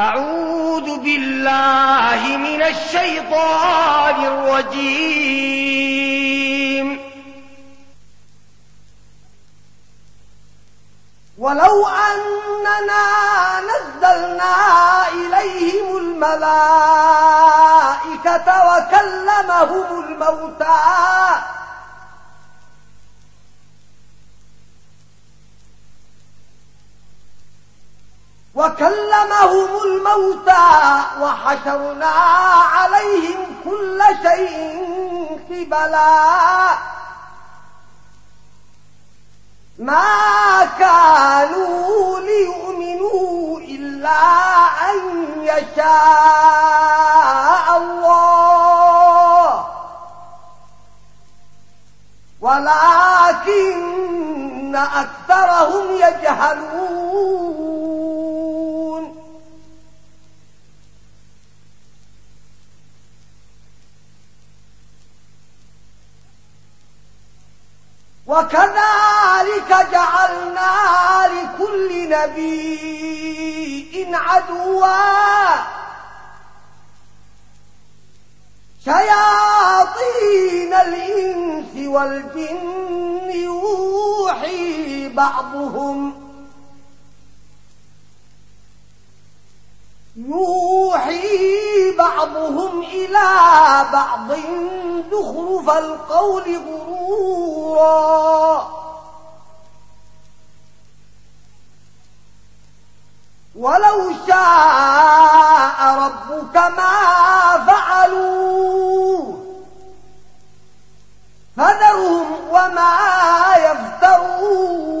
أعوذ بالله من الشيطان الرجيم. ولو أننا نزلنا إليهم الملائكة وكلمهم الموتى وكلمهم الموتى وحشرنا عليهم كل شيء قبلا. ما كانوا ليؤمنوا إلا أن يشاء الله. ولكن أكثرهم يجهلون. وكذلك جعلنا لكل نبي عدوا شياطين الإنس والجن يوحي بعضهم يوحي بعضهم إلى بعض دخرف القول غرورا. ولو شاء ربك ما فعلوا. فذرهم وما يفترون.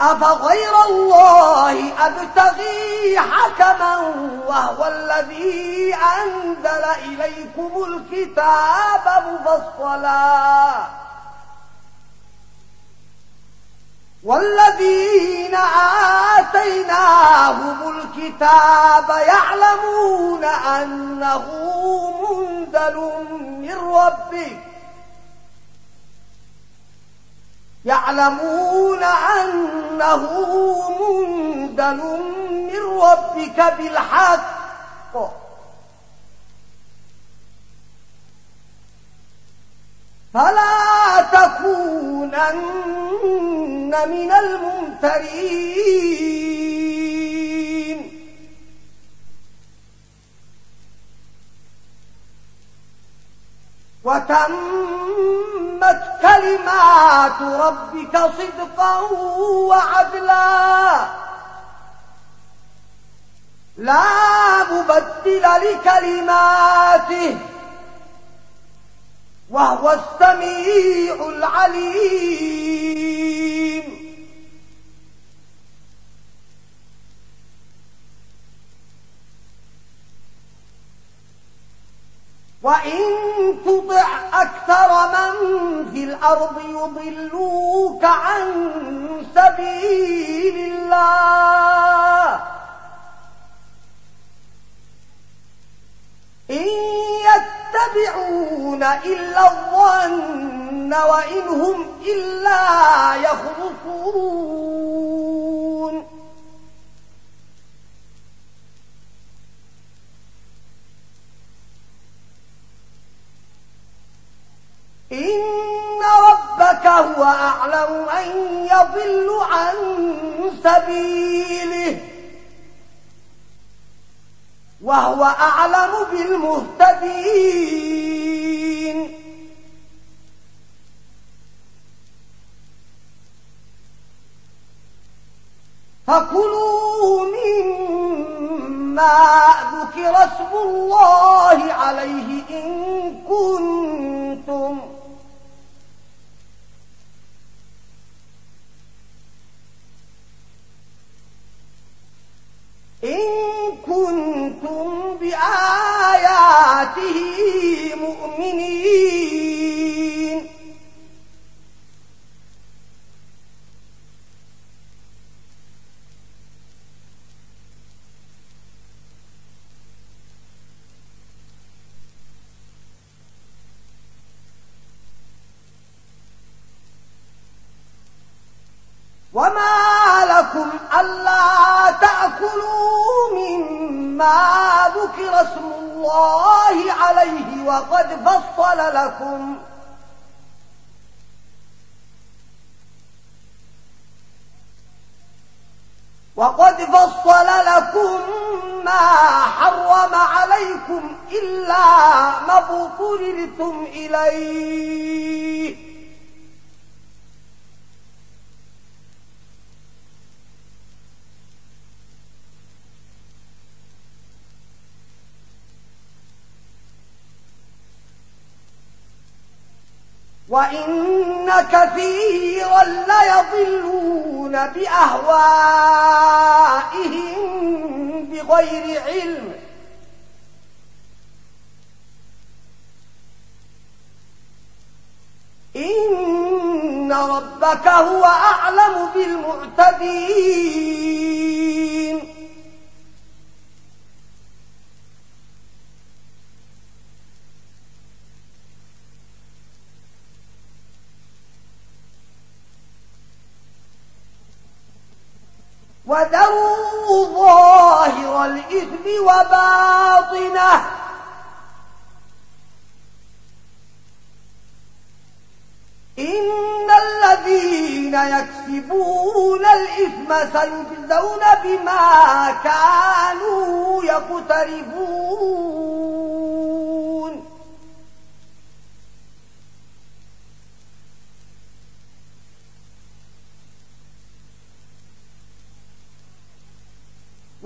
أفغير الله أبتغي حكما وهو الذي أنزل إليكم الكتاب مفصلا. والذين آتيناهم الكتاب يعلمون أنه منزل من ربك يعلمون أنه مندل من ربك بالحق. فلا تكونن من الممترين. وتمت كلمات ربك صدقا وعدلا. لا مبدل لكلماته وهو السميع العليم. وإن تطع أكثر من في الأرض يضلوك عن سبيل الله إن يتبعون إلا الظن وإن هم إلا يخرصون إن ربك هو أعلم من يضل عن سبيله. وهو أعلم بالمهتدين. فكلوا مما ذكر اسم الله عليه إن كنتم إن كنتم بآياته مؤمنين. وما لكم ألا تأكلوا مما ذكر اسم الله عليه وقد فصل لكم وقد فصل لكم ما حرم عليكم إلا ما بطلتم إليه وإن كثيرا ليضلون بأهوائهم بغير علم إن ربك هو أعلم بالمعتدين وذروا ظاهر الإثم وباطنه. إن الذين يكسبون الإثم سيجزون بما كانوا يقتربون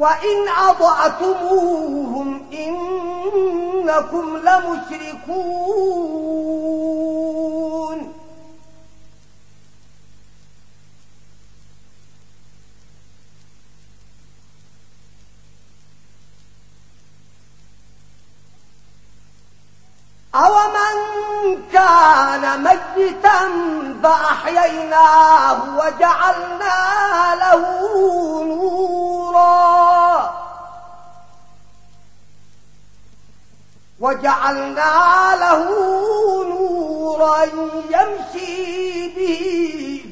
وإن أضعتموهم إنكم لمشركون أومن كان ميتا فأحييناه وجعلنا له نورا. وجعلنا له نورا يمشي به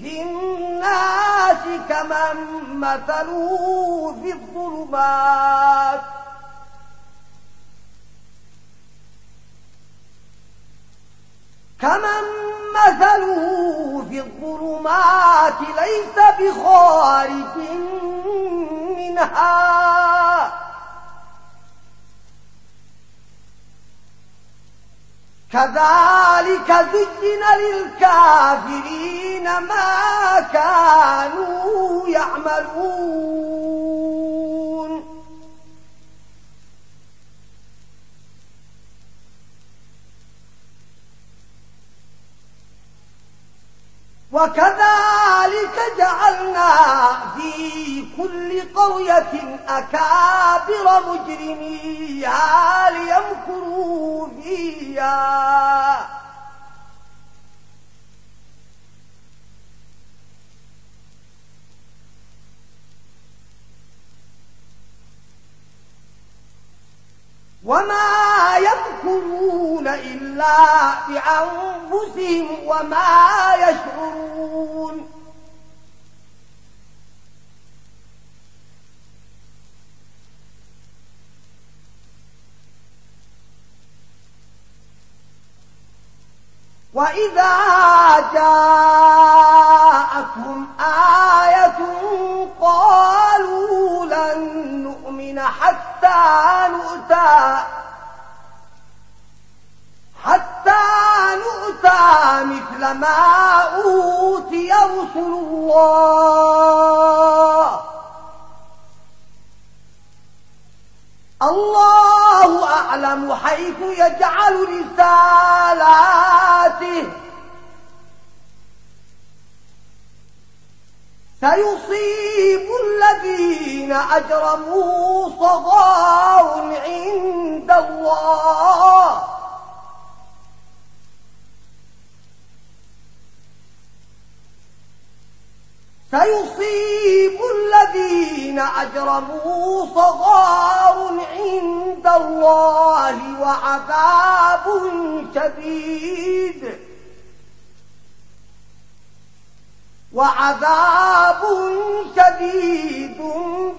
في الناس كمن مثلوا في الظلمات. كمن مثله في الظلمات ليس بخارج منها. كذلك زين للكافرين ما كانوا يعملون. وكذلك جعلنا في كل قرية أكابر مجرميها ليمكروا فيها. وما يذكرون إلا بأنفسهم وما يشعرون. وَإِذَا جَاءَتْهُمْ آيَةٌ قَالُوا لن نُؤْمِنَ حَتَّى نُؤْتَى حَتَّى نُؤْتَى مِثْلَ مَا أوتي رُسُلُ اللَّهِ الله أعلم حيث يجعل رسالاته سيصيب الذين أجرموا صغار عند الله سيصيب الذين أجرموا صغار شديد وعذاب شديد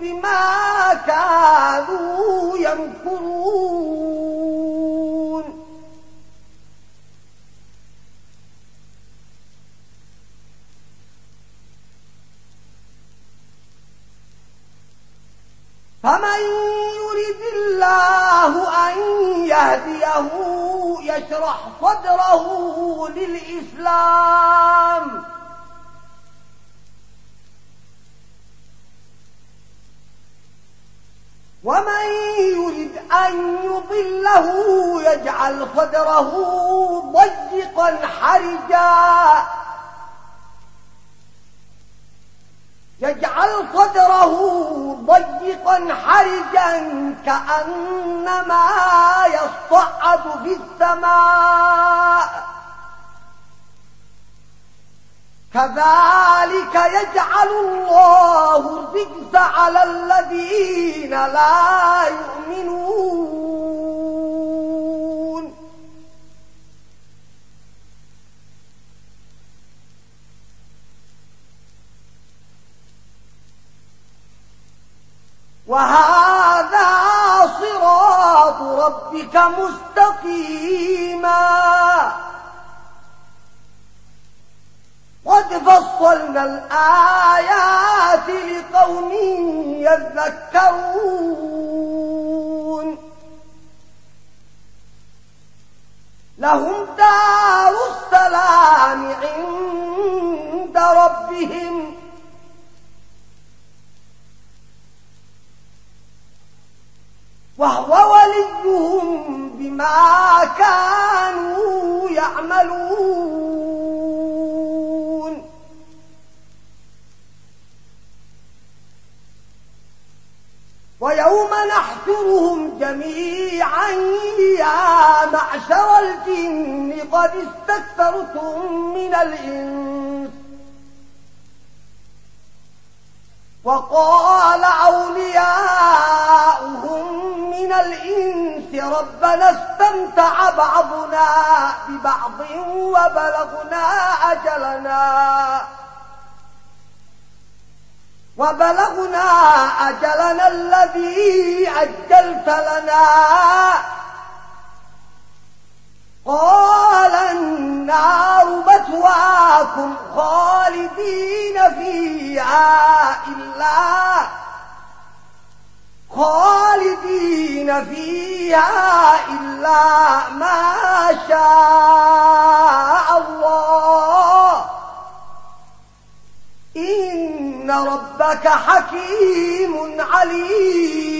بما كانوا يمكرون. فمن يرد الله أن يهديه يشرح صدره للإسلام. ومن يرد أن يضله يجعل صدره ضيقا حرجا. يجعل صدره ضيقا حرجا كأنما يصعد في السماء. كذلك يجعل الله الرجس على الذين لا يؤمنون. وهذا صراط ربك مستقيما. قد فصلنا الآيات لقوم يذكرون. لهم دار السلام عند ربهم. وهو وليهم بما كانوا يعملون. ويوم نحشرهم جميعا يا معشر الجن قد استكثرتم من الإنس. وقال أولياؤهم من الإنس ربنا استمتع بعضنا ببعض وبلغنا أجلنا وبلغنا أجلنا الذي أجلت لنا قال النار بتواكم خالدين فيها إلا خالدين فيها إلا ما شاء الله. إن ربك حكيم عليم.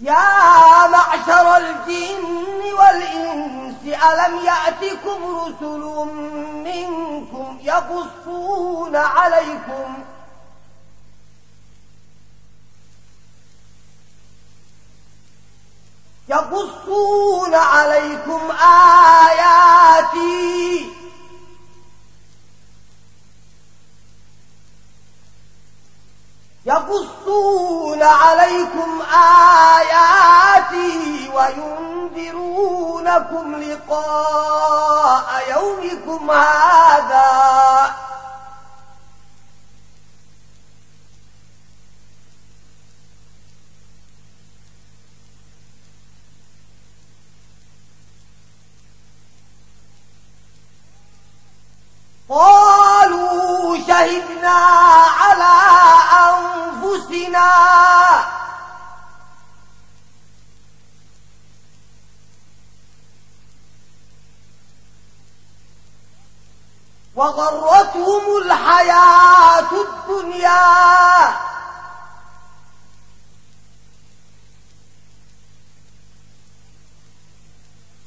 يا معشر الجن والإنس ألم يأتكم رسل منكم يقصون عليكم؟ يقصون عليكم آياتي. يقصون عليكم آياتي وينذرونكم لقاء يومكم هذا قالوا شهدنا على أنفسنا. وغرتهم الحياة الدنيا.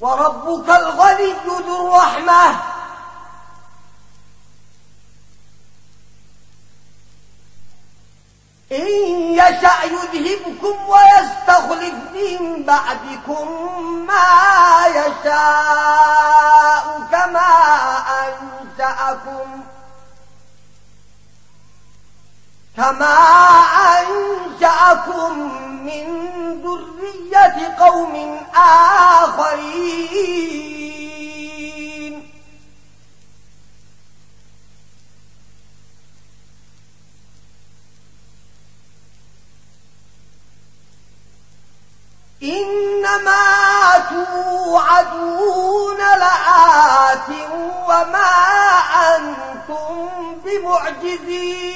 وربك الغني ذو الرحمة. إن يشأ يذهبكم ويستخلف من بعدكم ما يشاء كما أنتأكم كما أنشأكم من ذرية قوم آخرين إنما توعدون لآت وما أنتم بمعجزين.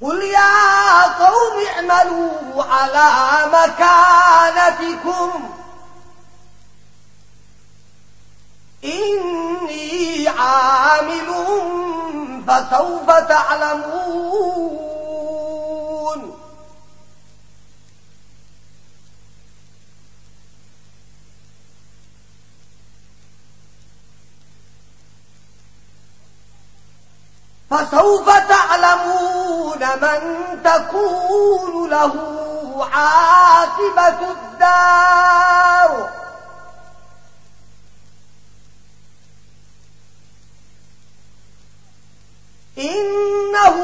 قل يا قوم اعملوا على مكانتكم. إني عامل فسوف تعلمون. فسوف تعلمون من تكون له عاقبة الدار. إنه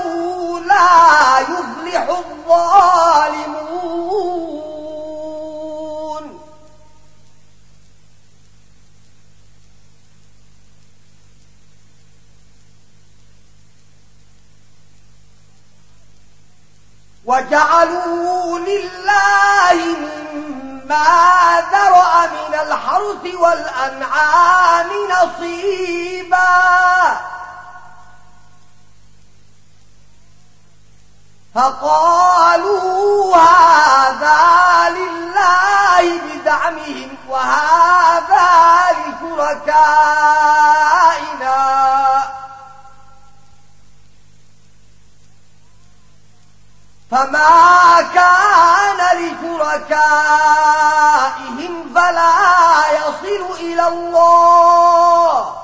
لا يفلح الظالمون. وجعلوا لله مما ذرأ من الحرث والأنعام نصيباً. فقالوا هذا لله بدعمهم وهذا لشركائنا. فما كان لشركائهم فلا يصل إلى الله.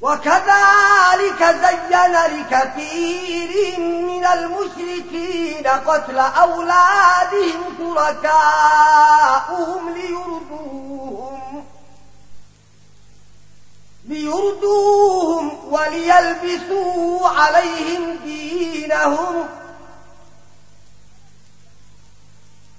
وكذلك زين لكثير من المشركين قتل أولادهم تركاؤهم ليردوهم ليردوهم وليلبسوا عليهم دينهم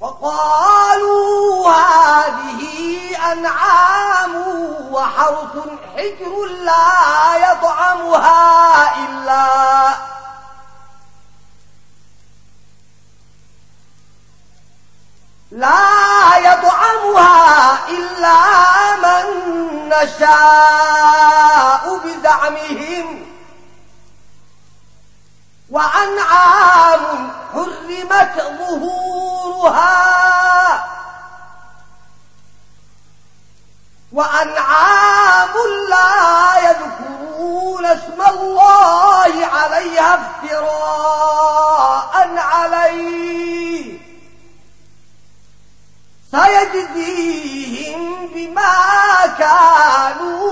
وقالوا هذه أنعام وحرث حجر لا يطعمها إلا لا يطعمها إلا من نشاء بزعمهم وأنعام حرمت ظهورها. وأنعام لا يذكرون اسم الله عليها افتراء عليه. سيجزيهم بما كانوا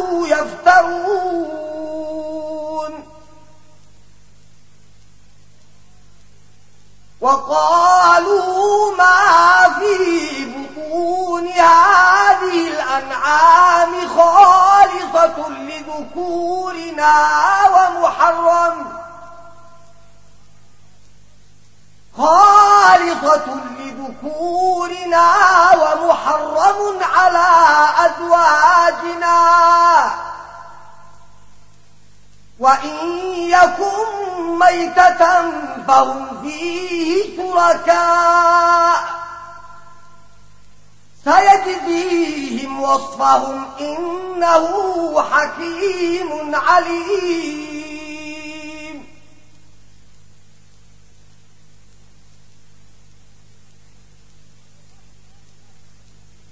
وقالوا ما في بطون هذه الأنعام خالصة لذكورنا ومحرم. خالصة لذكورنا ومحرم على أزواجنا. وإن يكن ميتة فهم فيه شركاء سيجزيهم وصفهم إنه حكيم عليم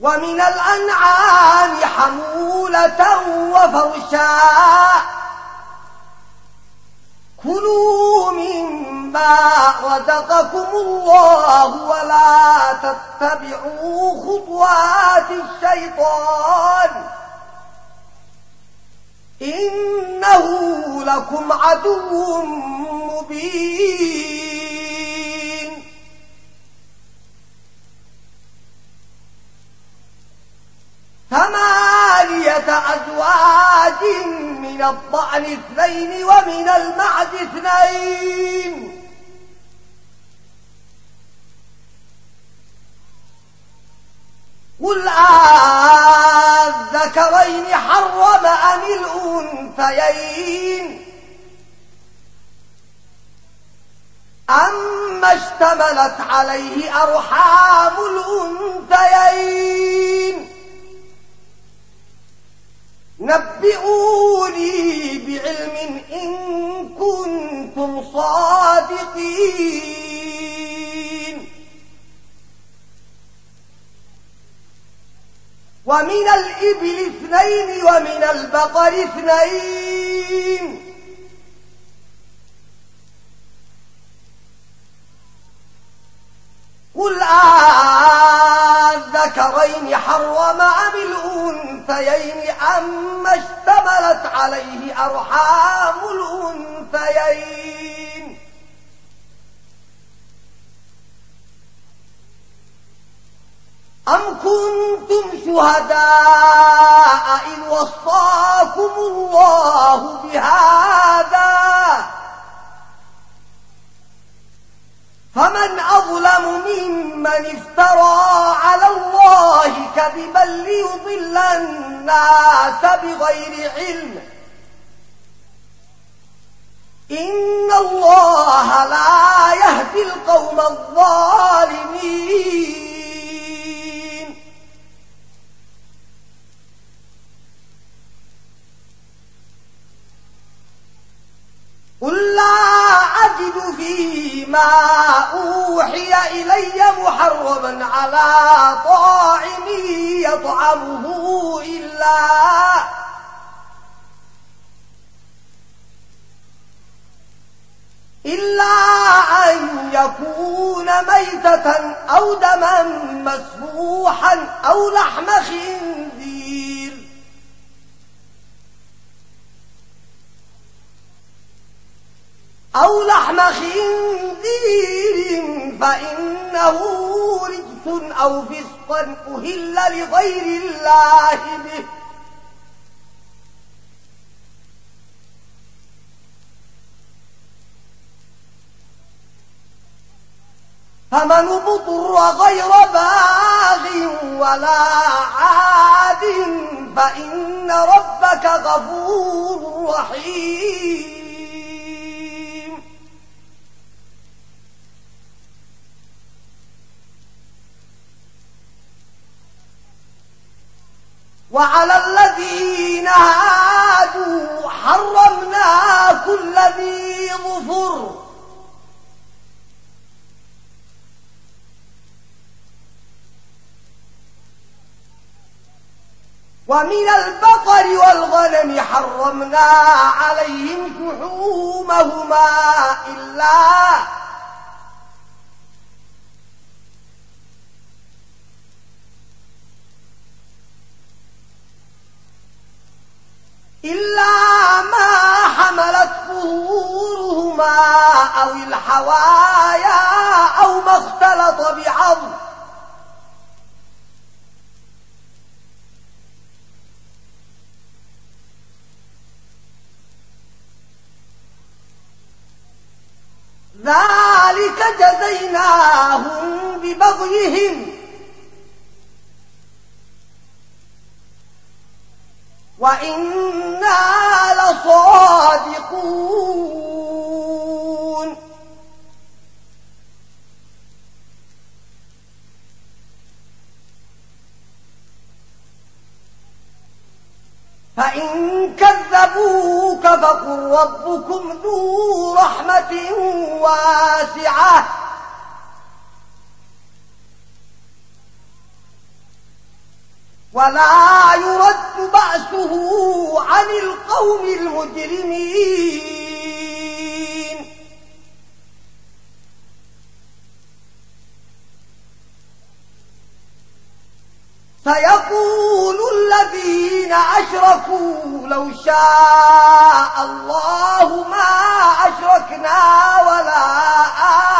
ومن الأنعام حمولة وفرشاء كلوا مما رزقكم الله ولا تتبعوا خطوات الشيطان. إنه لكم عدو مبين. ثمانية أزواج من الضأن اثنين ومن المعد اثنين. قل آذكرين حرم أم الأنثيين. أما اشتملت عليه أرحام الأنثيين. نبئوني بعلم إن كنتم صادقين. ومن الإبل اثنين ومن البقر اثنين. قل آذكرين حرم أم الأنثيين؟ أما اشتملت عليه أرحام الأنثيين. أم كنتم شهداء إن وصاكم الله بهذا فمن أظلم ممن افترى على الله كذبا ليضل الناس بغير علم. إن الله لا يهدي القوم الظالمين. قل لا أجد فيما أوحي إلي محرما على طاعم يطعمه إلا إلا أن يكون ميتة أو دما مسفوحا أو لحم خنزير أو لحم خنزير فإنه رجس أو فسقا أهل لغير الله به. فمن بطر غير باغ ولا عاد فإن ربك غفور رحيم. وعلى الذين هادوا حرمنا كل ذي ظفر. ومن البقر والغنم حرمنا عليهم شحومهما إلا إلا ما حملت فورهما أو الحوايا أو ما اختلط بعض ذلك جزيناهم ببغيهم. وإنا لصادقون فإن كذبوك فقل ربكم ذو رحمة واسعة ولا يرد بأسه عن القوم المجرمين. سيقول الذين أشركوا لو شاء الله ما أشركنا ولا آباؤنا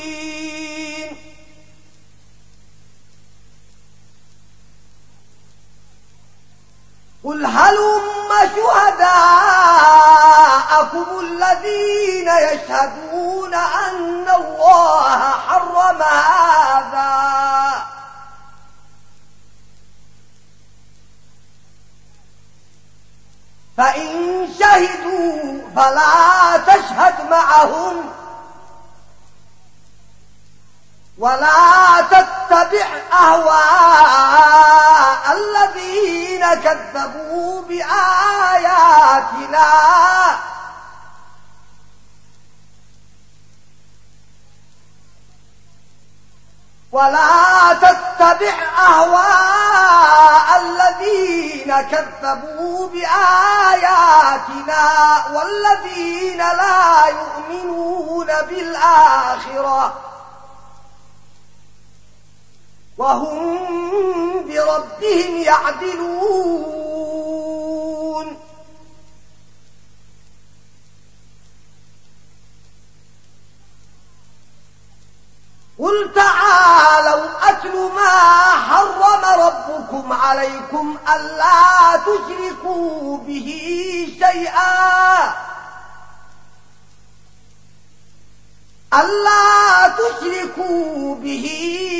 قل هلم شهداءكم الذين يشهدون أن الله حرم هذا؟ فإن شهدوا فلا تشهد معهم ولا تتبع أهواء الذين كذبوا بآياتنا. ولا تتبع أهواء الذين كذبوا بآياتنا والذين لا يؤمنون بالآخرة. وهم بربهم يعدلون. قل تعالوا أتل ما حرم ربكم عليكم ألا تشركوا به شيئا. ألا تشركوا به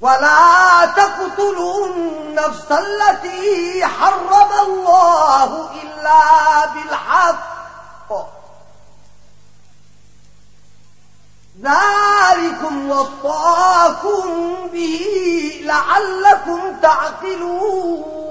ولا تقتلوا النفس التي حرم الله إلا بالحق. ذلكم وطاكم به لعلكم تعقلون.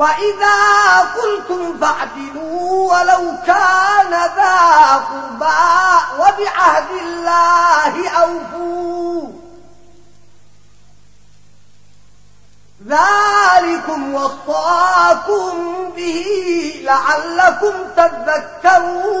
وإذا قلتم فاعدلوا ولو كان ذا قربا وبعهد الله أوفوا ذلكم وصاكم به لعلكم تذكرون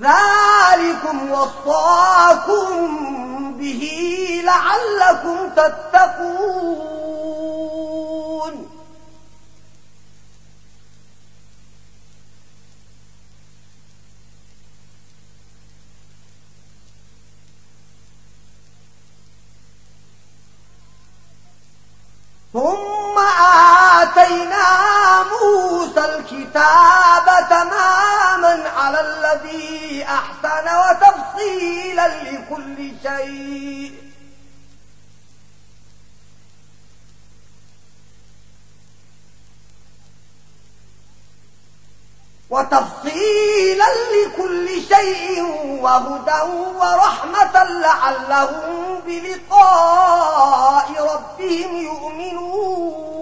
ذلكم وصاكم به لعلكم تتقون ثم آتينا موسى الكتاب تماما على الذي أحسن وتفصيلا لكل شيء. وتفصيلا لكل شيء وهدى ورحمة لعلهم بلقاء ربهم يؤمنون.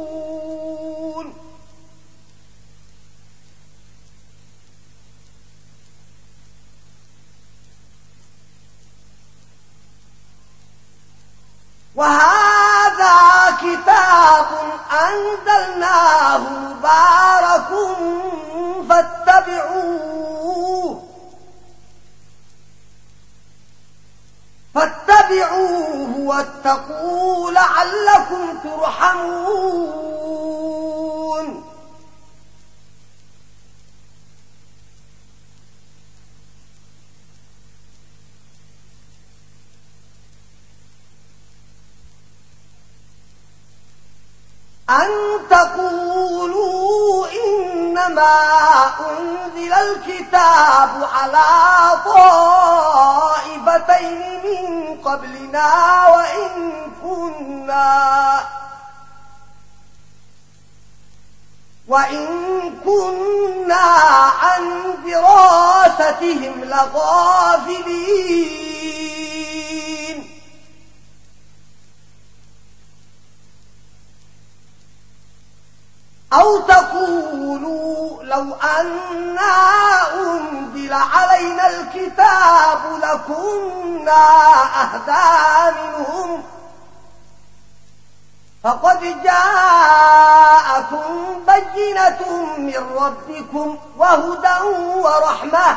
وهذا كتاب أنزلناه مبارك فاتبعوه فاتبعوه واتقوا لعلكم ترحمون. أن تقول إنما أنزل الكتاب على طائفتين من قبلنا وإن كنا وإن كنا عن دراستهم لغافلين. أو تقولوا لو أنا أنزل علينا الكتاب لكنا أهدا منهم فقد جاءكم بينة من ربكم وهدى ورحمة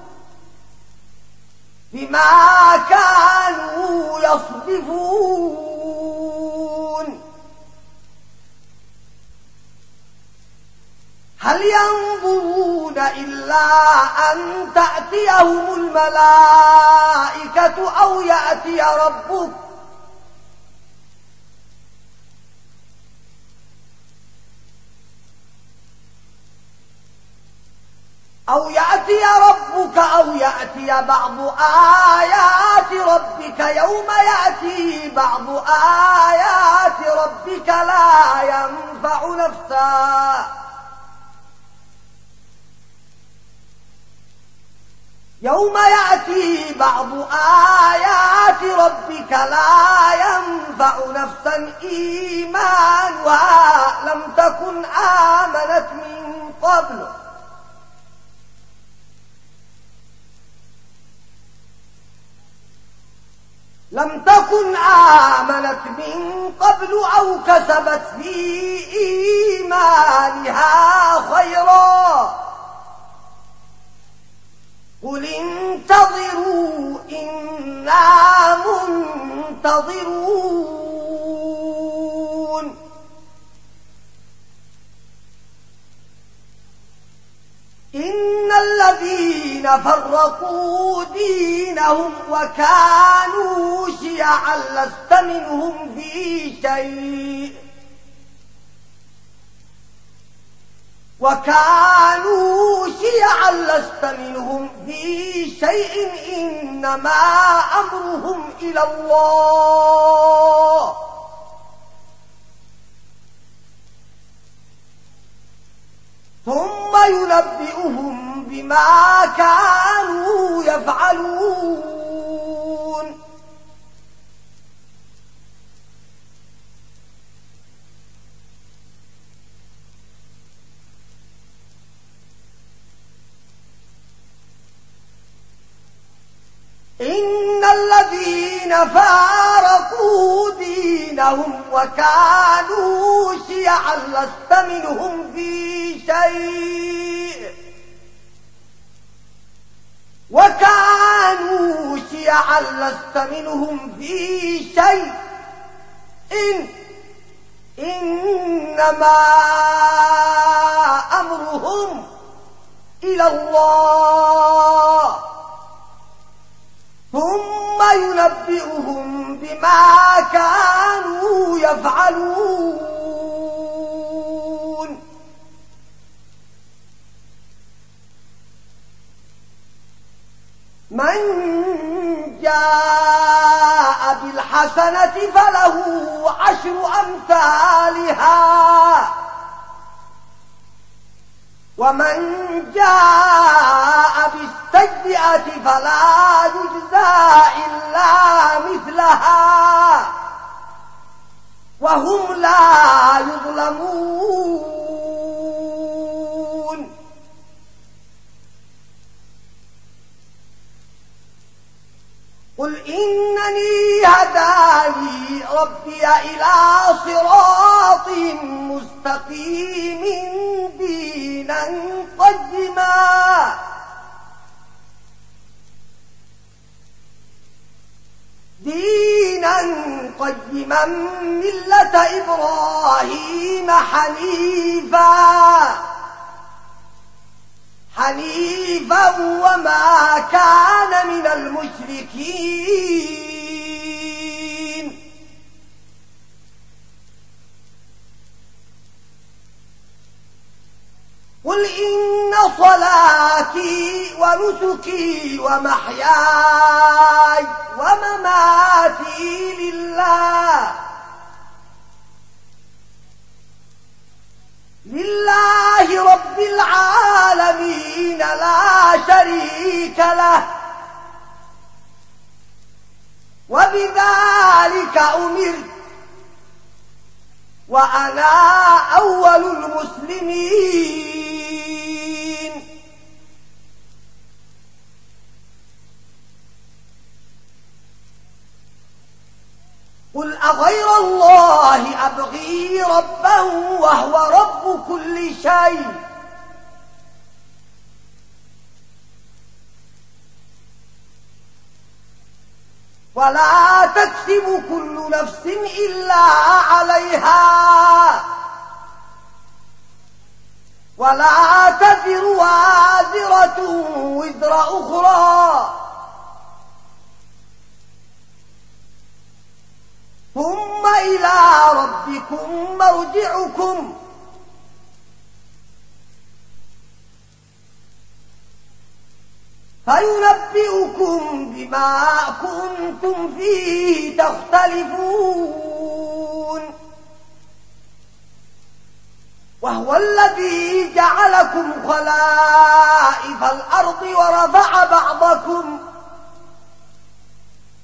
بما كانوا يصدفون هل ينظرون إلا أن تأتيهم الملائكة أو يأتي ربك أو يأتي ربك أو يأتي بعض آيات ربك يوم يأتي بعض آيات ربك لا ينفع نفسا. يوم يأتي بعض آيات ربك لا ينفع نفسا إيمانها لم تكن آمنت من قبل. لم تكن آمنت من قبل أو كسبت في إيمانها خيرا. قل انتظروا إنا منتظرون. إن الذين فرقوا دينهم وكانوا شيعا لست منهم في شيء وكانوا شيعا لست منهم في شيء إنما أمرهم إلى الله ثم ينبئهم بما كانوا يفعلون. إن الذين الذين فارقوا دينهم وكانوا شيعا لست منهم في شيء. وكانوا شيعا لست منهم في شيء. إن إنما أمرهم إلى الله. ثم ينبئهم بما كانوا يفعلون. من جاء بالحسنة فله عشر أمثالها. ومن جاء بالسيئة فلا يجزى إلا مثلها وهم لا يظلمون قل إنني هداني ربي إلى صراط مستقيم دينا قيما دينا قيما ملة إبراهيم حنيفا حنيفا وما كان من المشركين. قل إن صلاتي ونسكي ومحياي ومماتي لله لله رب العالمين لا شريك له. وبذلك أمرت. وأنا أول المسلمين. قل أغير الله أبغي ربا وهو رب كل شيء. ولا تكسب كل نفس إلا عليها. ولا تذر وازرة وزر أخرى. ثم إلى ربكم مرجعكم. فينبئكم بما كنتم فيه تختلفون. وهو الذي جعلكم خلائف الأرض ورفع بعضكم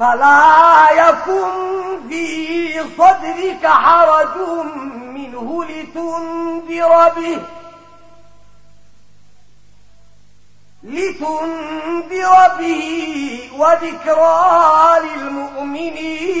فلا يكن في صدرك حرج منه لتنذر به لتنذر به وذكرى للمؤمنين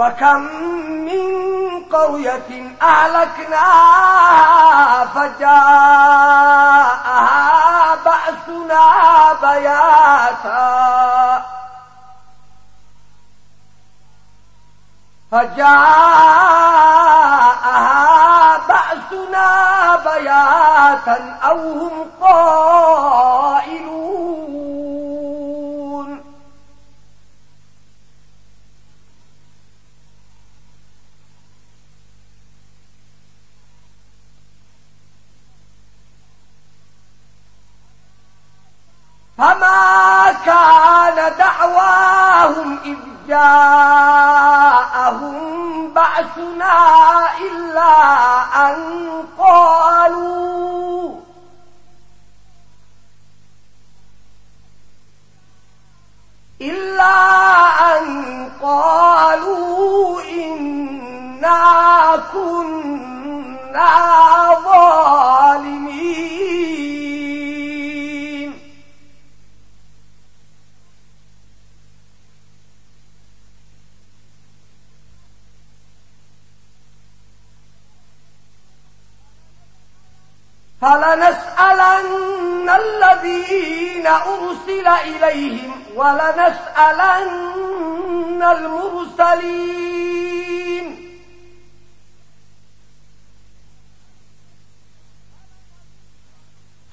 وكم من قرية أهلكناها فجاءها بأسنا بياتا فجاءها بأسنا بياتا أو هم جاءهم بعثنا إلا أن قالوا إلا أن قالوا إنا كنا فلنسألن الذين أرسل إليهم ولنسألن المرسلين.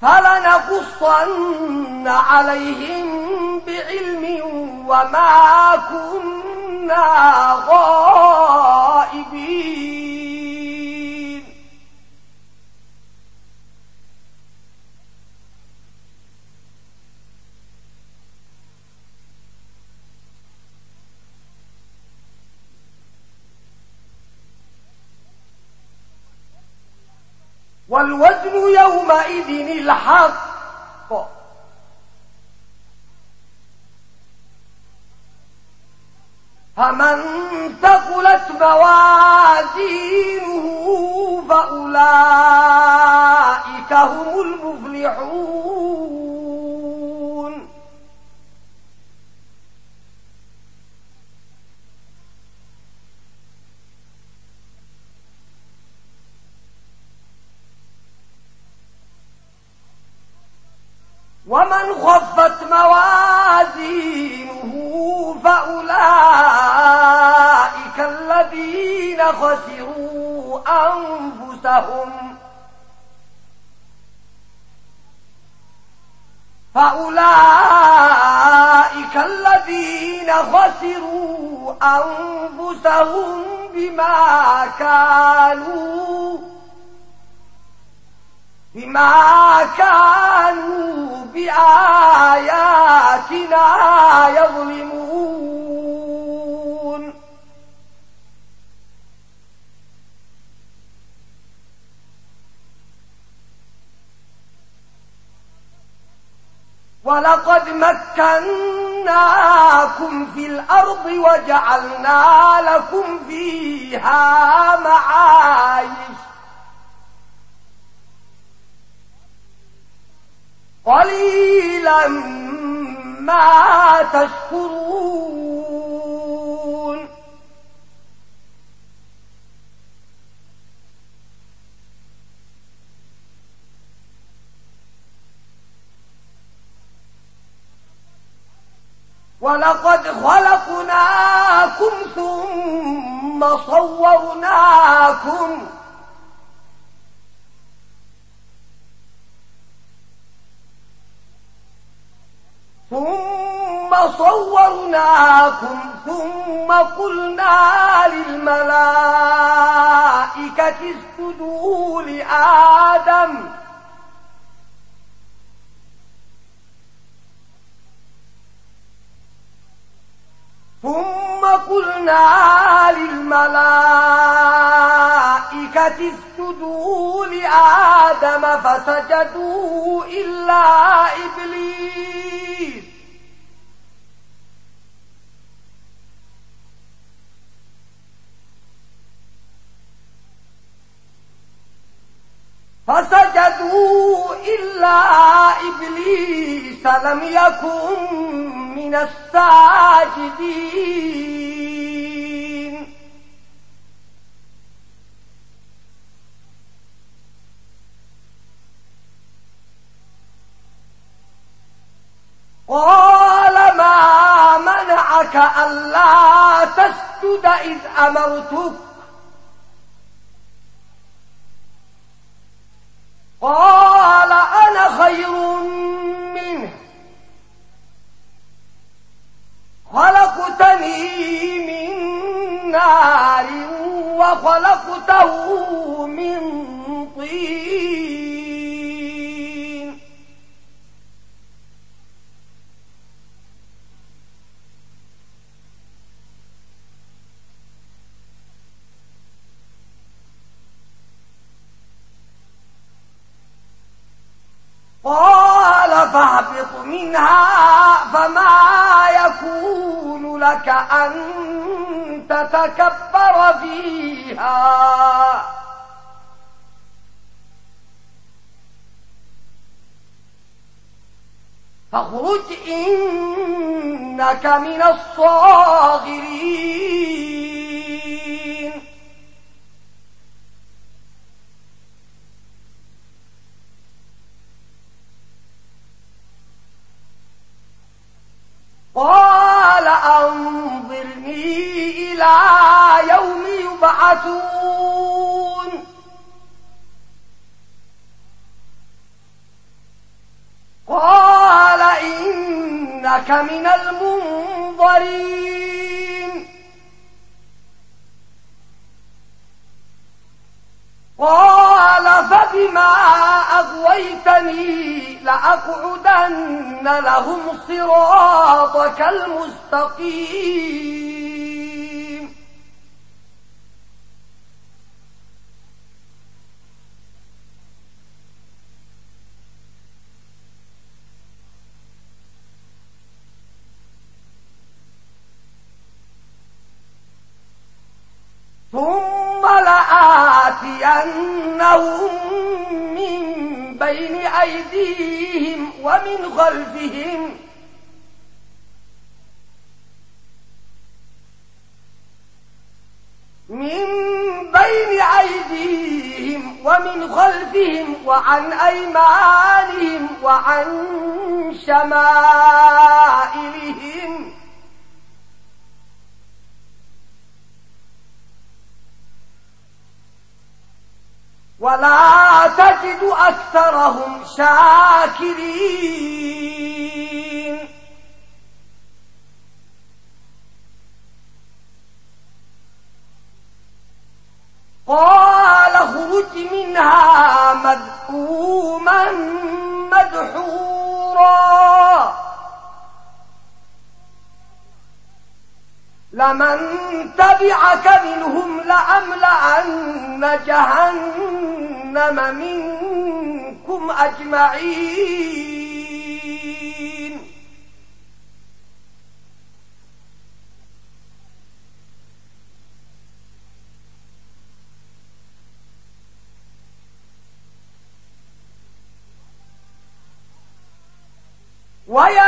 فلنقصن عليهم بعلم وما كنا غائبين. والوزن يومئذ الحق. Oh. فمن تقلت موازينه فأولئك هم المفلحون. ومن خفت موازينه فأولئك الذين خسروا أنفسهم فأولئك الذين خسروا أنفسهم بما كانوا بما كانوا بآياتنا يظلمون. ولقد مكناكم في الأرض وجعلنا لكم فيها معايش. قليلا ما تشكرون. ولقد خلقناكم ثم صورناكم ثم صورناكم ثم قلنا للملائكة اسجدوا لآدم. ثم قلنا للملائكة اسجدوا لآدم فسجدوا إلا إبليس. فسجدوا إلا إبليس لم يكن من الساجدين. قال ما منعك ألا تسجد إذ أمرتك؟ منها فما يكون لك أن تتكبر فيها. فاخرج إنك من الصاغرين. إنك من المنظرين قال فبما أغويتني لأقعدن لهم صراطك المستقيم أيديهم ومن خلفهم. من بين أيديهم ومن خلفهم وعن أيمانهم وعن شمائلهم. ولا تجد أكثرهم شاكرين. قال خرج منها مذكوما مدحورا. لمن تبعك منهم لأملأن جهنم منكم أجمعين. ويا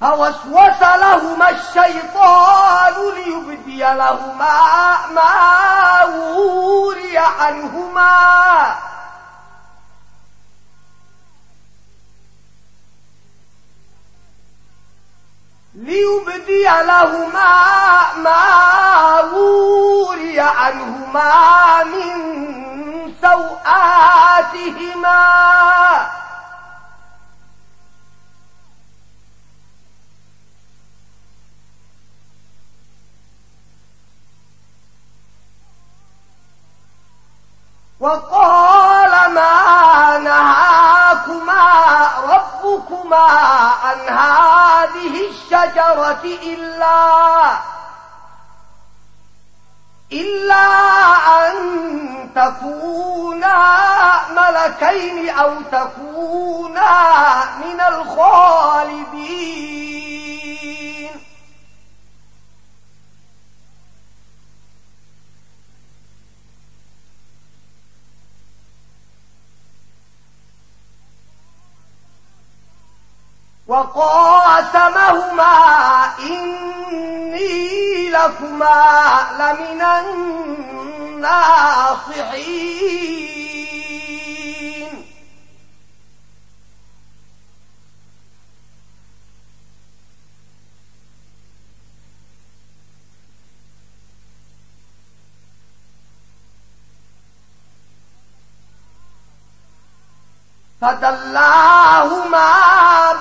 فوسوس لهما الشيطان ليبدي لهما ما وري عنهما. ليبدي لهما ما وري عنهما من سوآتهما وقال ما نهاكما ربكما عن هذه الشجرة إلا إلا أن تكونا ملكين أو تكونا من الخالدين. وقاسمهما إني لكما لمن الناصحين فدلاهما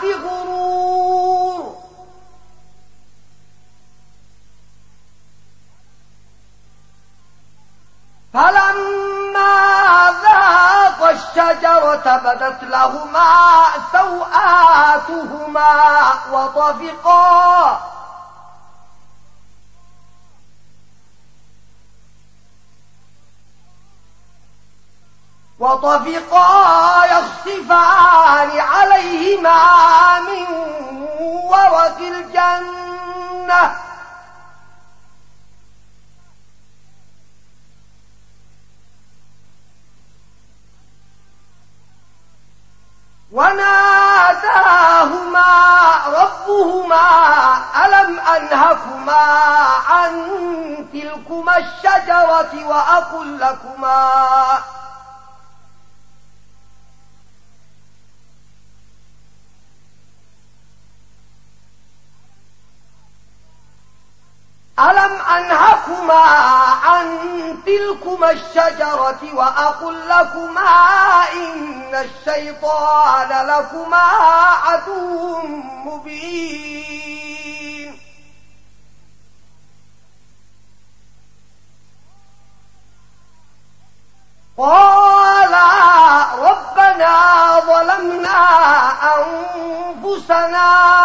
بغرور فلما ذاق الشجرة بدت لهما سوآتهما وطفقا وطفقا يخصفان عليهما من ورق الجنة. وناداهما ربهما، ألم أنهكما عن تلكما الشجرة وأقل لكما؟ أنهكما ألم أنهكما عن تلكما الشجرة وأقل لكما إن الشيطان لكما عدو مبين قالا ربنا ظلمنا أنفسنا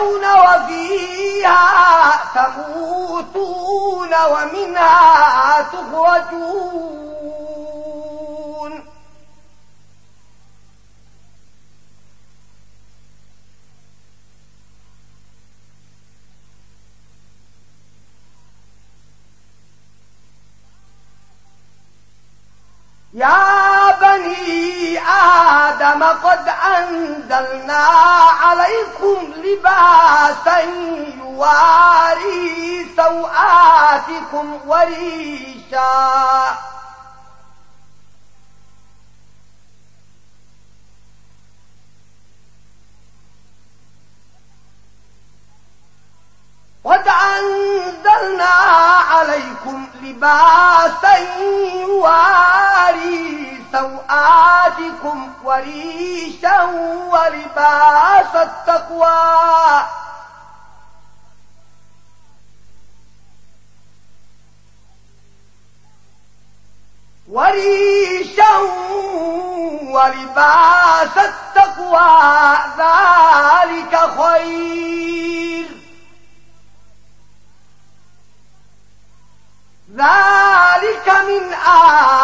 تحيون وفيها تموتون ومنها تخرجون. يا بني آدم قد أنزلنا عليكم لباسا يواري سوآتكم وريشا قد أنزلنا عليكم لباسا يواري سوآتكم وريشا ولباس التقوى. وريشا ولباس التقوى. ذلك خير. ذلك من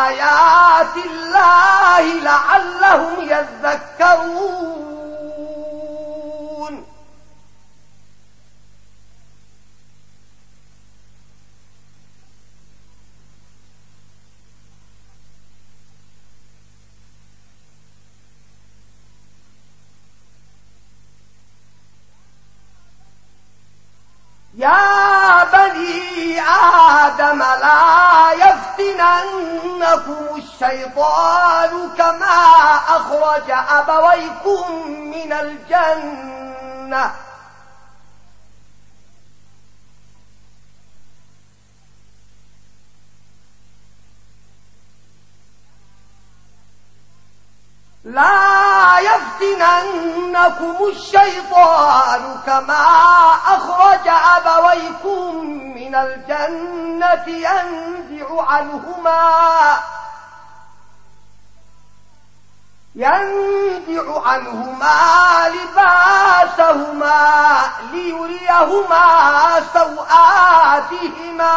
آيات الله لعلهم يذكرون يا بني آدم لا يفتننكم الشيطان كما أخرج أبويكم من الجنة. لا يفتننكم الشيطان كما أخرج أبويكم من الجنة ينزع عنهما ينزع عنهما لباسهما ليريهما سوآتهما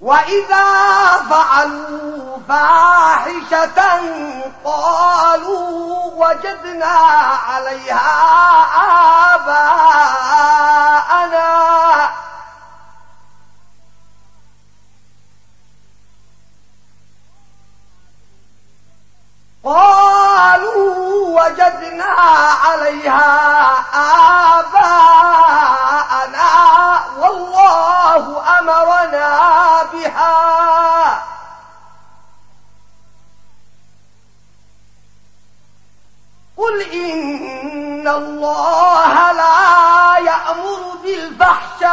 وإذا فعلوا فاحشة قالوا وجدنا عليها آباءنا قالوا وجدنا عليها آباءنا والله أمرنا بها. قل إن الله لا يأمر بالفحشاء.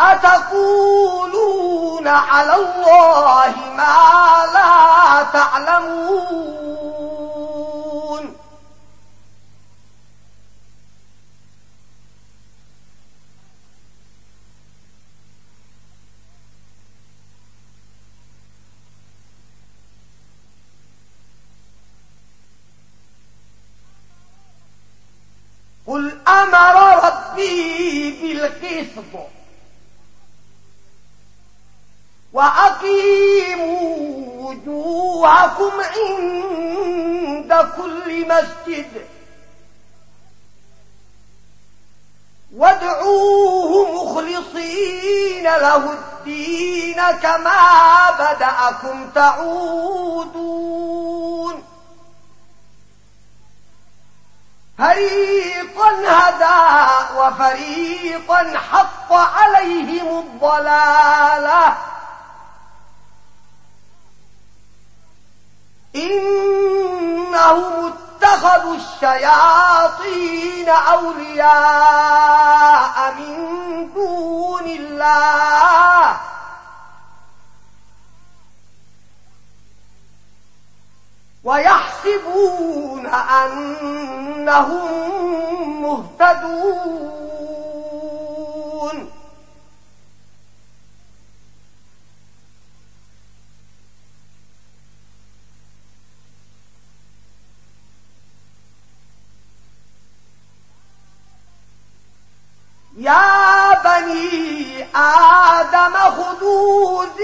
أتقولون على الله ما لا تعلمون؟ قل أمر ربي بالقسط وأقيموا وجوهكم عند كل مسجد وادعوه مخلصين له الدين كما بدأكم تعودون فريقا هدى وفريقا حق عليهم الضلاله إنهم اتخذوا الشياطين أولياء من دون الله ويحسبون أنهم مهتدون.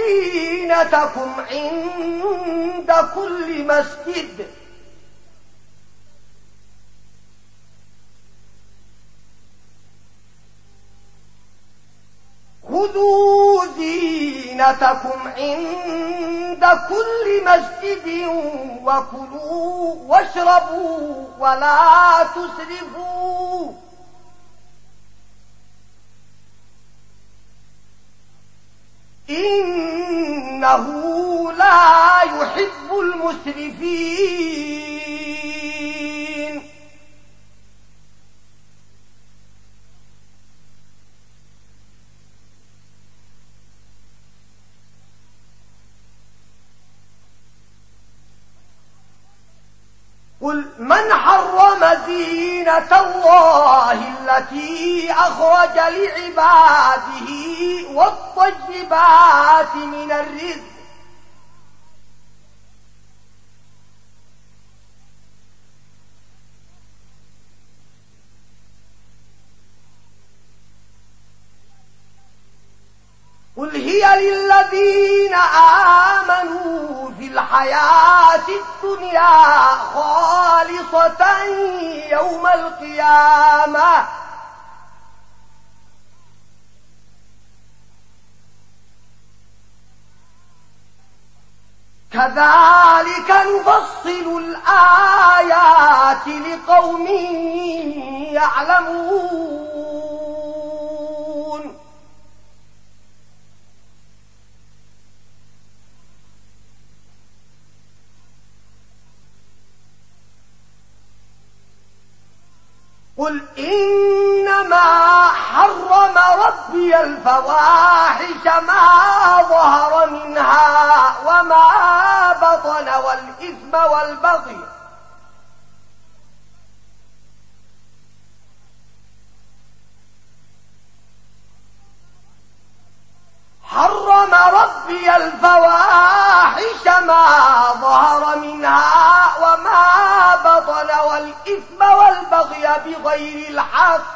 زينتكم عند كل مسجد. خذوا زينتكم عند كل مسجد وكلوا واشربوا ولا تسرفوا. إنه لا يحب المسرفين. قل من حرم زينة الله التي أخرج لعباده والطيبات من الرزق. قل هي للذين آمنوا في الحياة الدنيا خالصة يوم القيامة. كذلك نفصل الآيات لقوم يعلمون. قل إنما حرم ربي الفواحش ما ظهر منها وما بطن والإثم والبغي حرم ربي الفواحش ما ظهر منها وما بطل والإثم والبغي بغير الحق.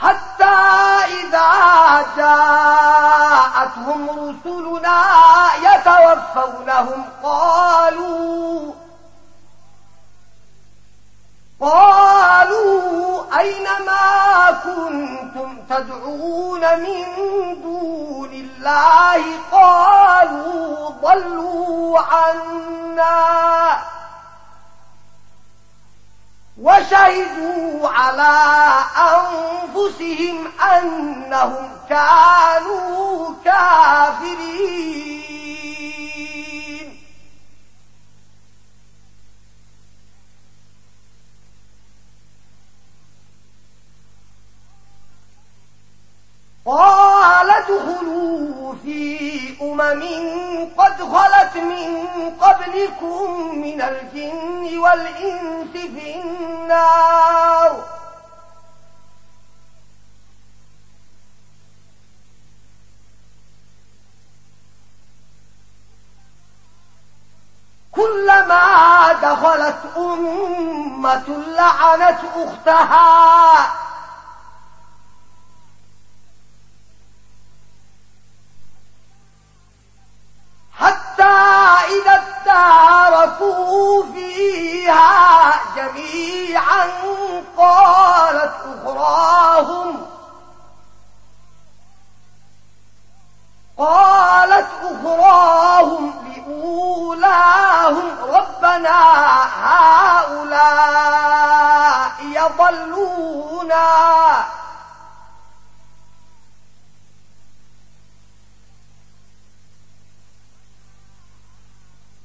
حتى إذا جاءتهم رسلنا يتوفونهم قالوا قالوا أين ما كنتم تدعون من دون الله؟ قالوا ضلوا عنا. وشهدوا على أنفسهم أنهم كانوا كافرين. قال ادخلوا في أمم قد خلت من قبلكم من الجن والإنس في النار. كلما دخلت أمة لعنت أختها. حتى إذا اداركوا فيها جميعا قالت أخراهم قالت أخراهم لأولاهم ربنا هؤلاء يضلونا.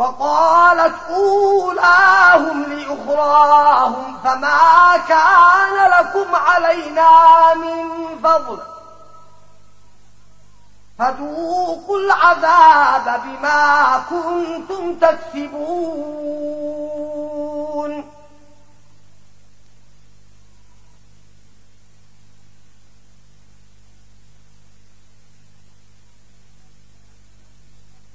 وقالت أولاهم لأخراهم فما كان لكم علينا من فضل فذوقوا العذاب بما كنتم تكسبون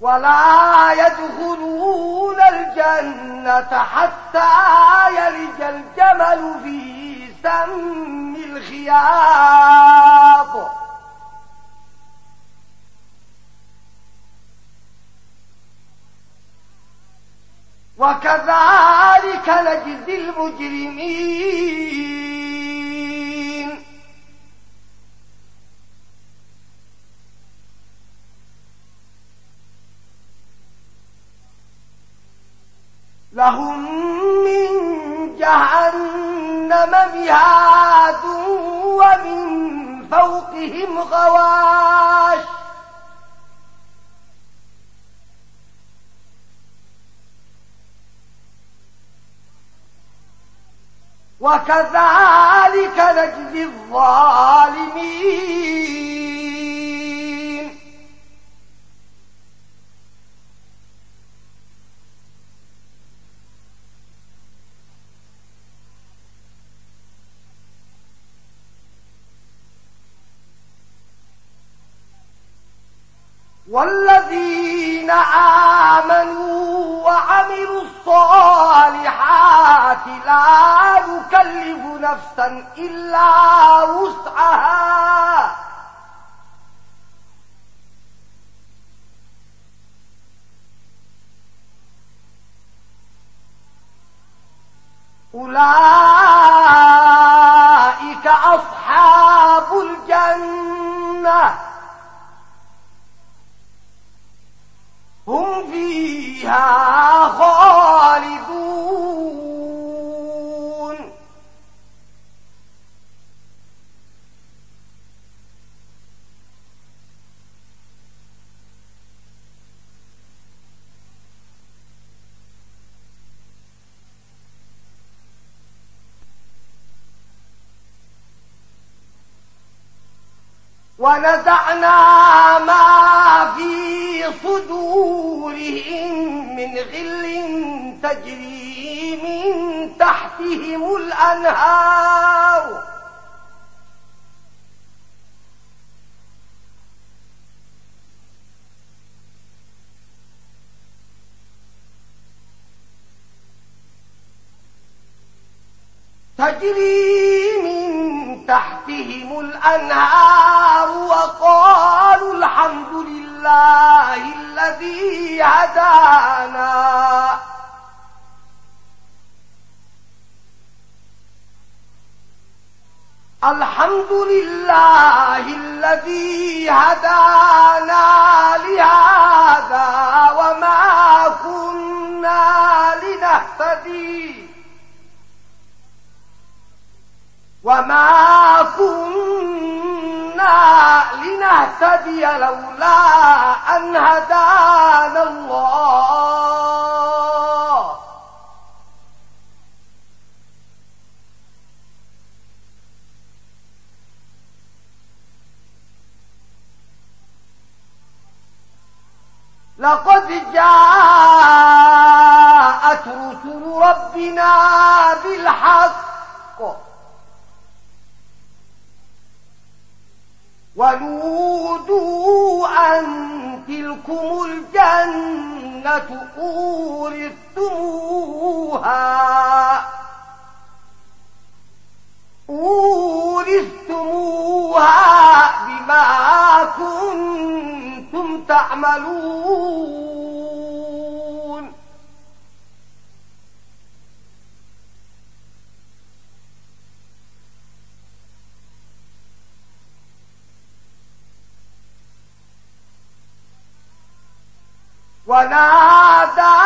ولا يدخلون الجنة حتى يلج الجمل في سم الخياط. وكذلك نجزي المجرمين. لهم من جهنم مهاد ومن فوقهم غواش. وكذلك نجزي الظالمين. والذين آمنوا وعملوا الصالحات لا نكلف نفسا إلا وسعها. أولئك ونزعنا ما في صدورهم من غل تجري من تحتهم الأنهار. تجري تحتهم الأنهار وقالوا الحمد لله الذي هدانا. الحمد لله الذي هدانا لهذا وما كنا لنهتدي. وما كنا لنهتدي لولا أن هدانا الله لقد جاءت رسل ربنا بالحق ونودوا أن تلكم الجنة أورثتموها أورثتموها بما كنتم تعملون ونادى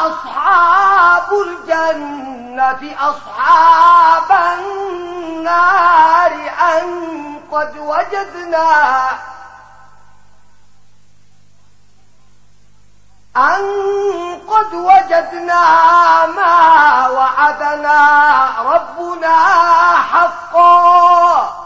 أصحاب الجنة أصحاب النار أن قد وجدنا أن قد وجدنا ما وعدنا ربنا حقا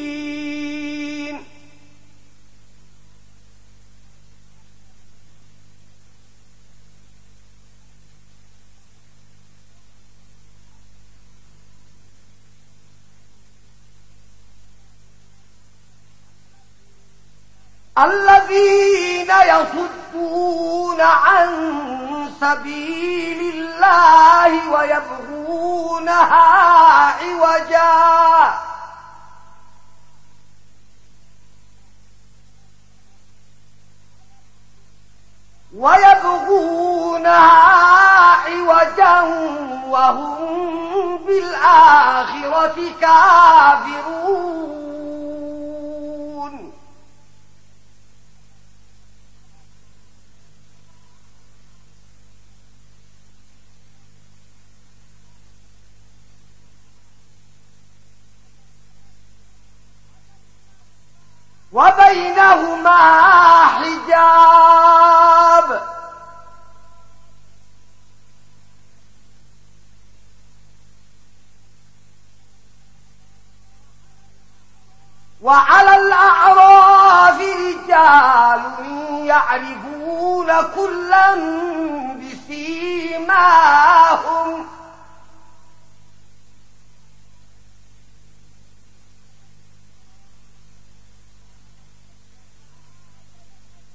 الذين يصدون عن سبيل الله ويبغونها عوجا. ويبغونها عوجا وهم بالآخرة كافرون. وبينهما حجاب وعلى الأعراف رجال يعرفون كلا بسيماهم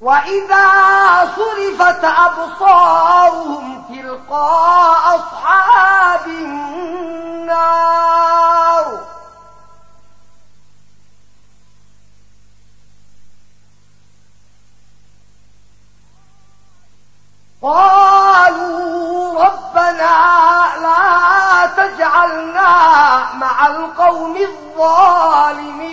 وإذا صرفت أبصارهم تلقاء أصحاب النار قالوا ربنا لا تجعلنا مع القوم الظالمين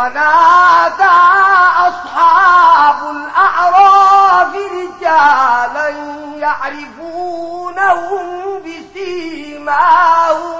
ونادى أصحاب الأعراف رجالا يعرفونهم بسيماهم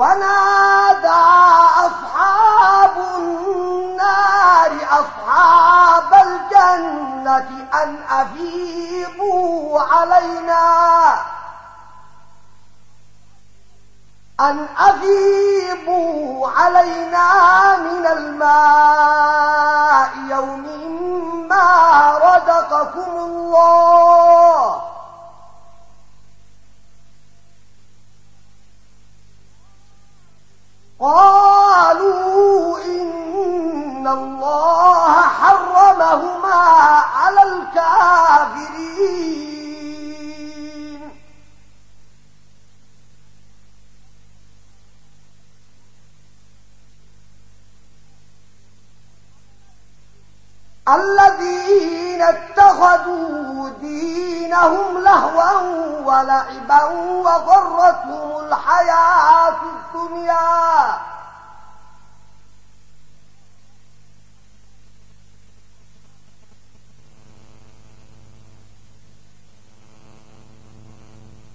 ونادى أصحاب النار أصحاب الجنة أن أفيبوا علينا. أن أفيبوا علينا من الماء يوم ما رزقكم الله. قالوا إن الله حرمهما على الكافرين. الذين اتخذوا دينهم لهوا ولعبا وغرتهم الحياة الدنيا.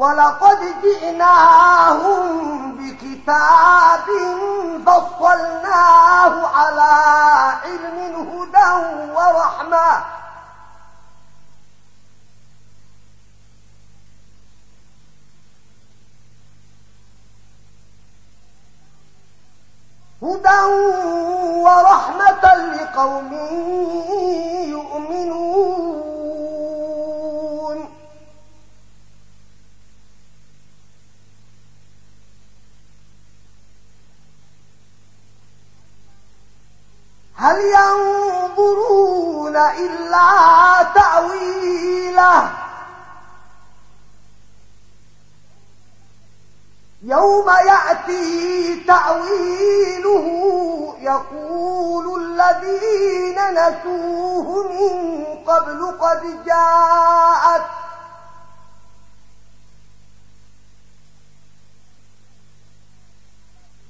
ولقد جئناهم بكتاب فصلناه على علم هدى ورحمة. هدى ورحمة لقوم هل ينظرون إلا تأويله يوم يأتي تأويله يقول الذين نسوه من قبل قد جاءت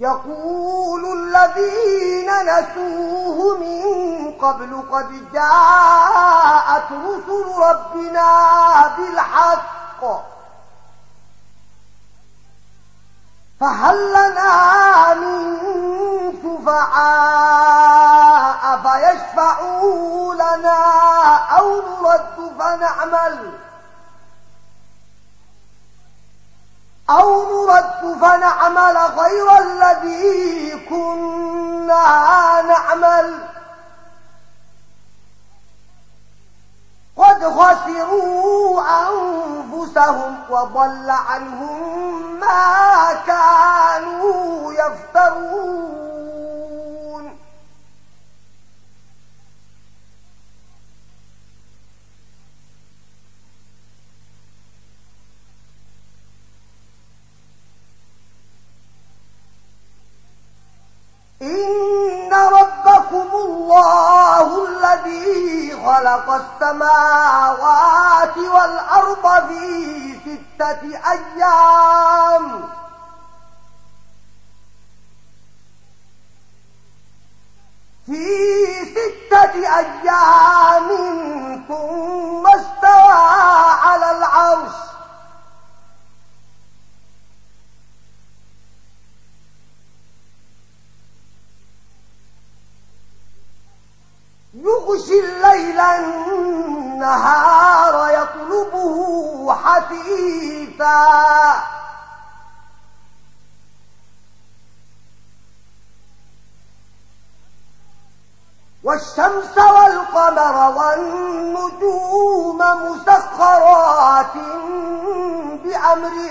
يقول الذين نسوه من قبل قد جاءت رسل ربنا بالحق. فهل لنا من شفعاء فيشفعوا لنا أو نرد فنعمل؟ أو نرد فنعمل غير الذي كنا نعمل. قد خسروا أنفسهم وضل عنهم ما كانوا يفترون. إن ربكم الله الذي خلق السماوات والأرض في ستة أيام. في ستة أيام ثم استوى على العرش يغشي الليل النهار يطلبه حثيثا. والشمس والقمر والنجوم مسخرات بأمره.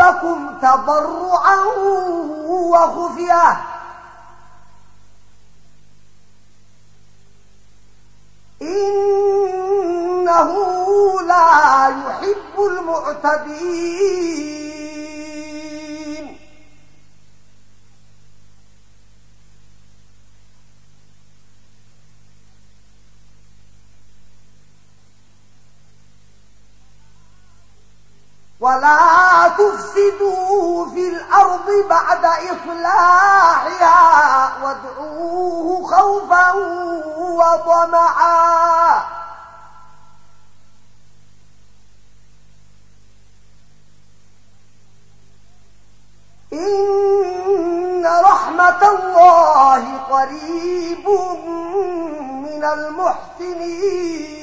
ربكم تضرعا وخفيه إنه لا يحب المعتدين. ولا تفسدوا في الأرض بعد إصلاحها وادعوه خوفا وطمعا. إن رحمة الله قريب من المحسنين.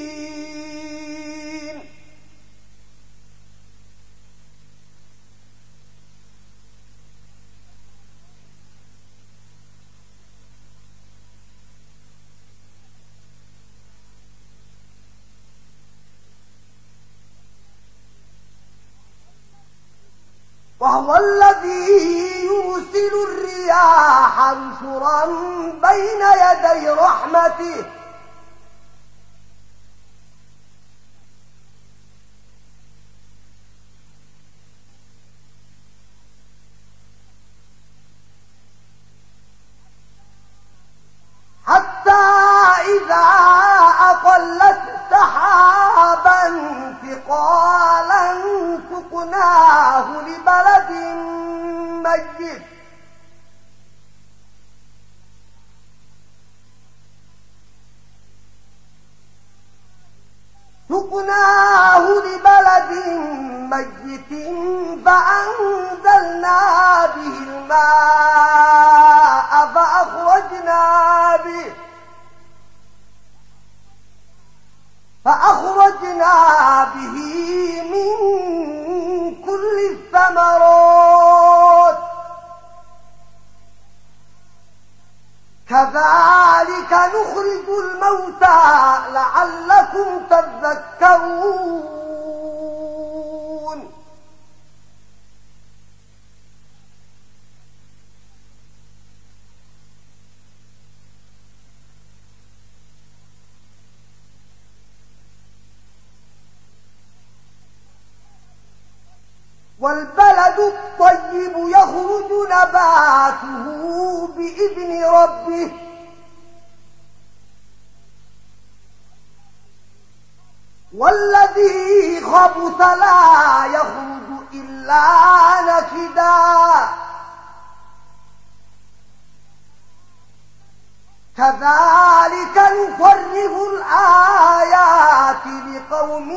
وهو الذي يرسل الرياح نشرا بين يدي رحمته سقناه لبلد ميت فأنزلنا به الماء فأخرجنا به فأخرجنا به من كل الثمرات كذلك كذلك نخرج الموتى لعلكم تذكرون. والبلد الطيب يخرج نباته بإذن ربه. والذي خبث لا يخرج إلا نكدا. كذلك نفره الآيات لقوم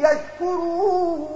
يشكرون.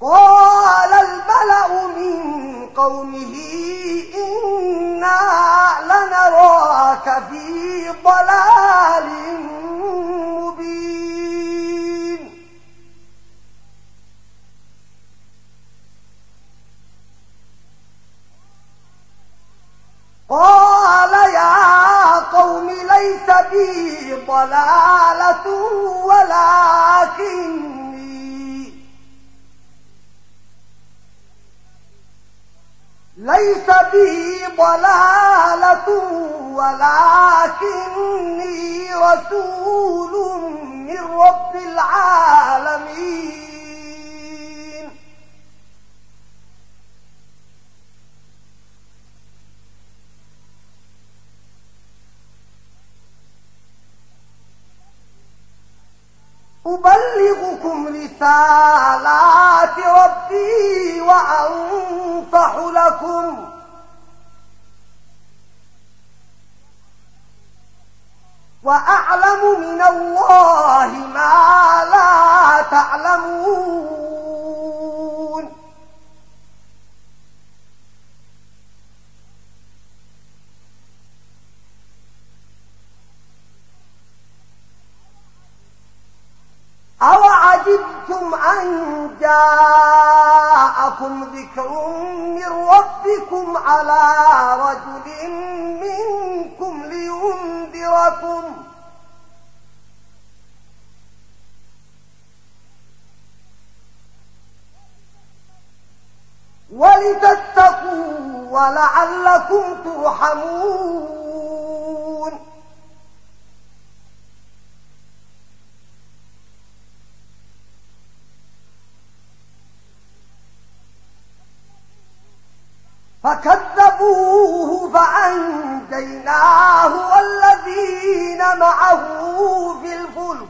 قال الملأ من قومه إنا لنراك في ضلال مبين. قال يا قوم ليس بي ضلالة ليس بي ضلالة ولكني رسول من رب العالمين. أبلغكم رسالات ربي ينفع لكم وأعلم من الله ما لا تعلمون أو عجبتم أن جاءوا جاءكم ذكر من ربكم على رجل منكم لينذركم ولتتقوا ولعلكم ترحمون فكذبوه فأنجيناه والذين معه في الفلك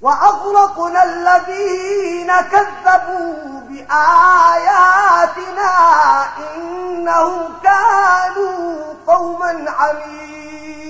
وأغرقنا الذين كذبوا بآياتنا إنهم كانوا قوما عمين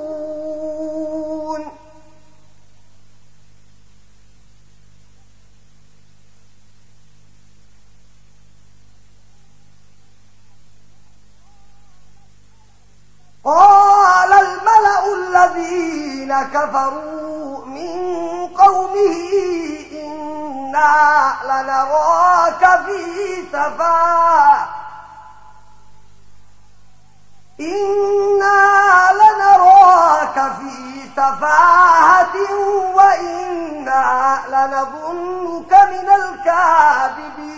قال الملأ الذين كفروا من قومه إنا لنراك في سفاه إنا لنراك في سفاهة وإنا لنظنك من الكاذبين.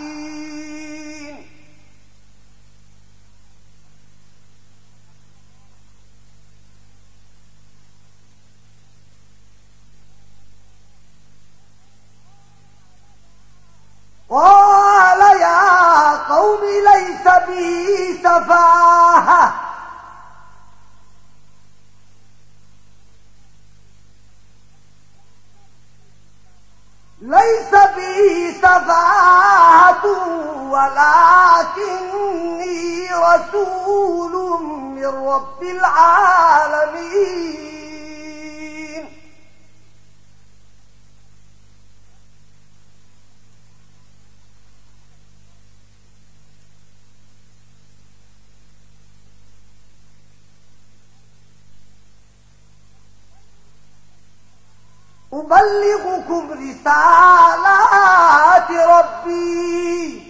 أبلغكم رسالات ربي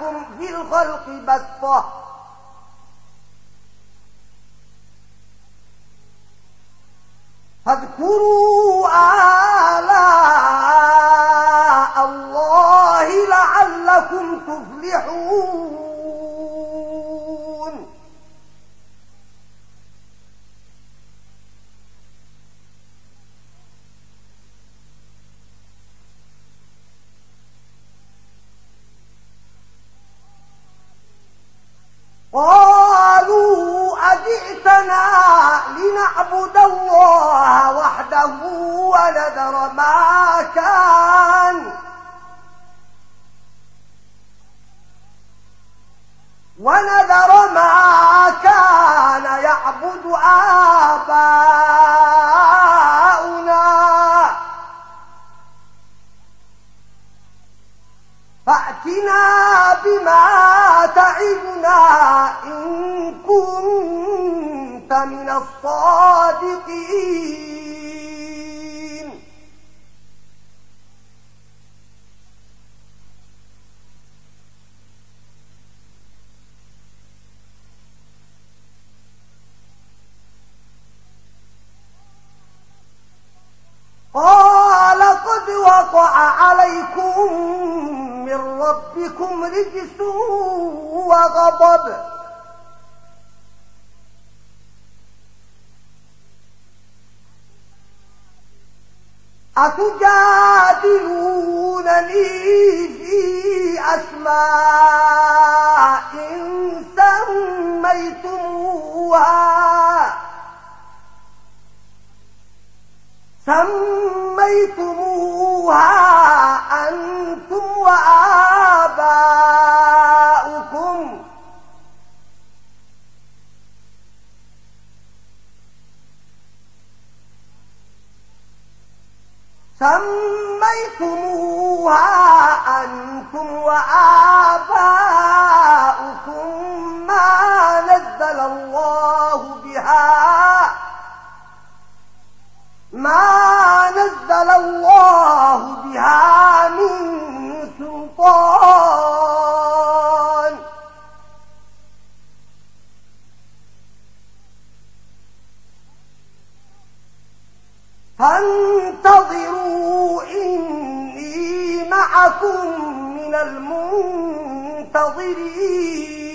لكم في الخلق بسطة أتجادلونني في أسماء سميتموها؟ سميتموها أنتم وآباؤكم سميتموها أنتم وآباؤكم ما نزل الله بها ما نزل الله بها من سلطان فانتظروا معكم من المنتظرين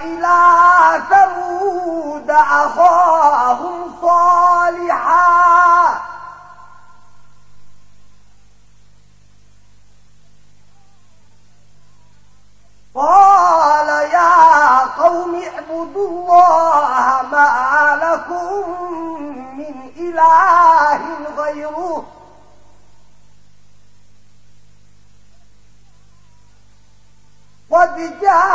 وإلى ثمود أخاهم صالحا قال يا قوم اعبدوا الله ما لكم من إله غيره قد جاءتكم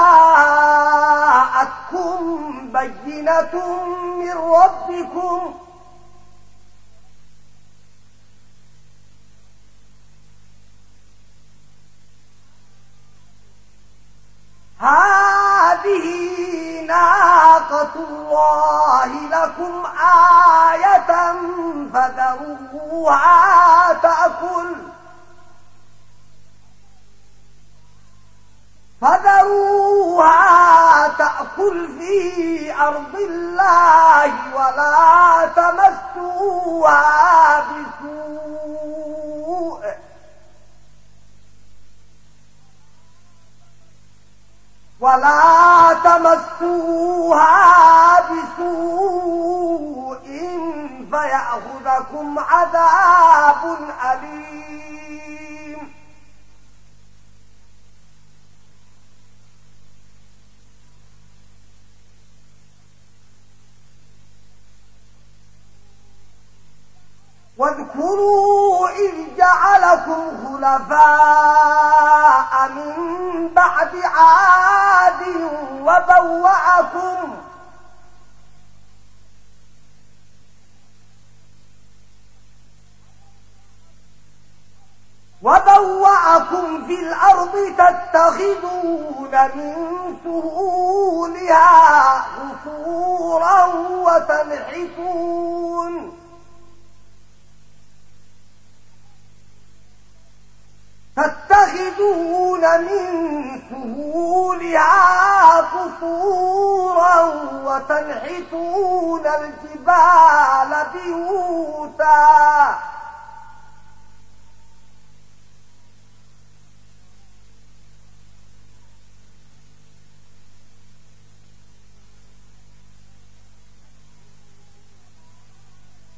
الله لكم آية فذروها تأكل. فذروها تأكل في أرض الله ولا تمسوها عذاب أليم. لكم في الأرض تتخذون من سهولها غفورا وتنحتون. تتخذون من سهولها قصورا وتنحتون الجبال بيوتا.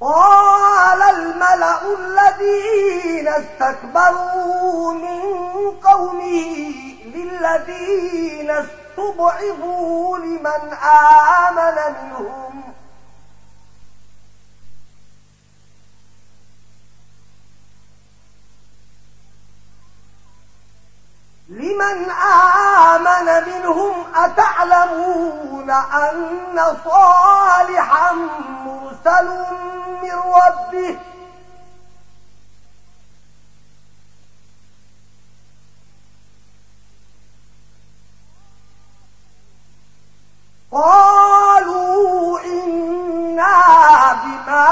قال الملأ الذين استكبروا من قومه للذين استضعفوا لمن آمن منهم لمن آمن منهم أتعلمون أن صالحا مرسل من ربه؟ قالوا إنا بما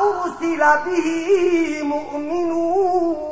أرسل به مؤمنون.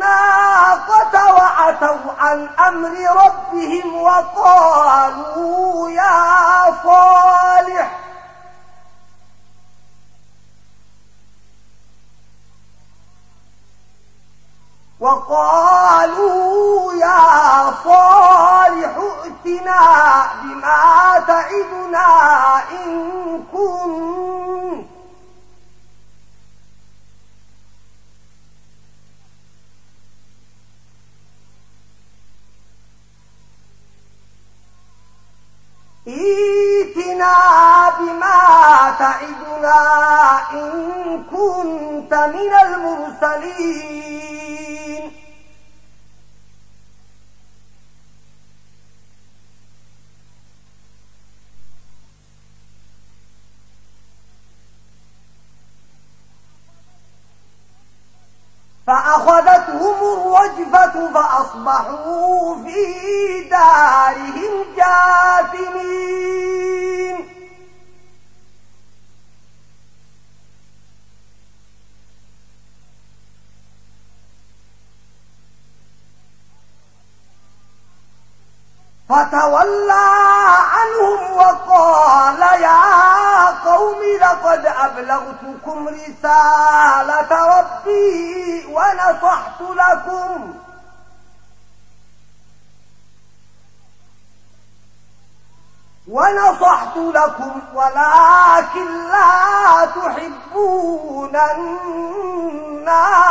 الناقة وعتوا عن أمر ربهم وقالوا يا صالح. وقالوا يا صالح ائتنا بما تعدنا إن كنت ايتنا بما تعدنا إن كنت من المرسلين. فأخذتهم الرجفة فأصبحوا في دارهم جاثمين. فتولى عنهم وقال أبلغتكم رسالة ربي ونصحت لكم. ونصحت لكم ولكن لا تحبون الناصحين.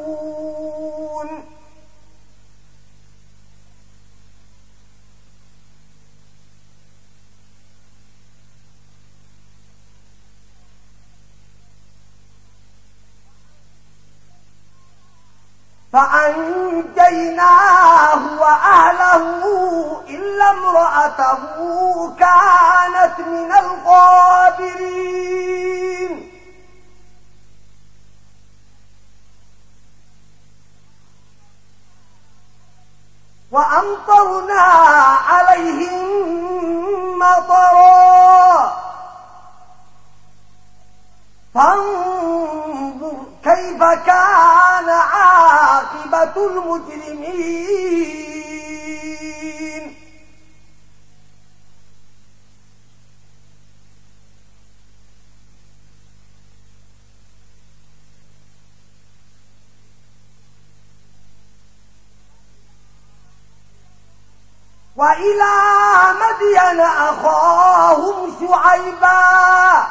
فأنجيناه وأهله إلا امرأته كانت من الغابرين وأمطرنا عليهم مطرا فانظر كيف كان عاقبة المجرمين. وإلى مدين أخاهم شعيبا.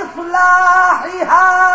بعد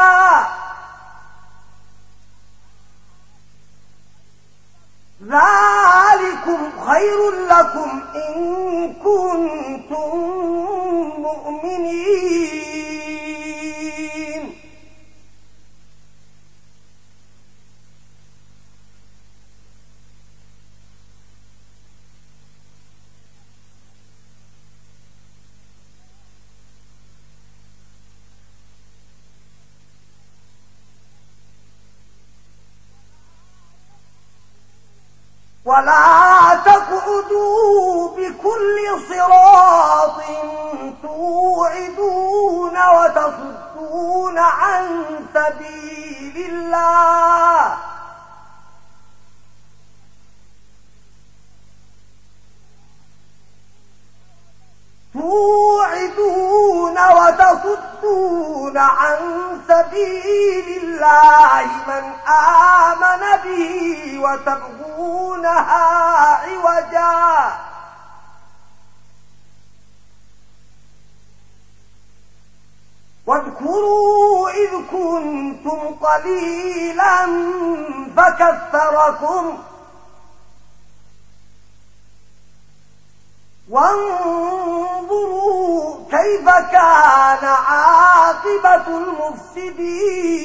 ولا تقعدوا بكل صراط توعدون وتصدون عن سبيل الله توعدون وتصدون عن سبيل الله من آمن به وتبغونها عوجا. واذكروا إذ كنتم قليلا فكثركم وانظروا كيف كان عاقبة المفسدين.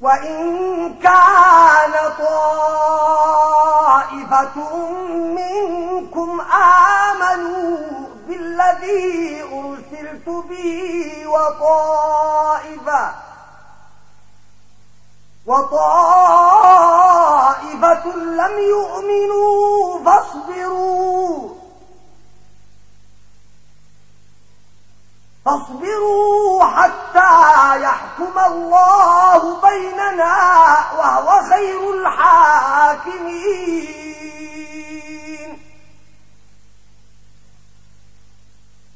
وإن كان منكم آمنوا بالذي أرسلت به وطائفة وطائفة لم يؤمنوا فاصبروا فاصبروا حتى يحكم الله بيننا وهو خير الحاكمين